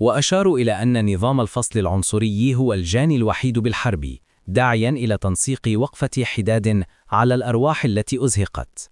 وأشاروا إلى أن نظام الفصل العنصري هو الجاني الوحيد بالحرب داعيا إلى تنسيق وقفة حداد على الأرواح التي أزهقت.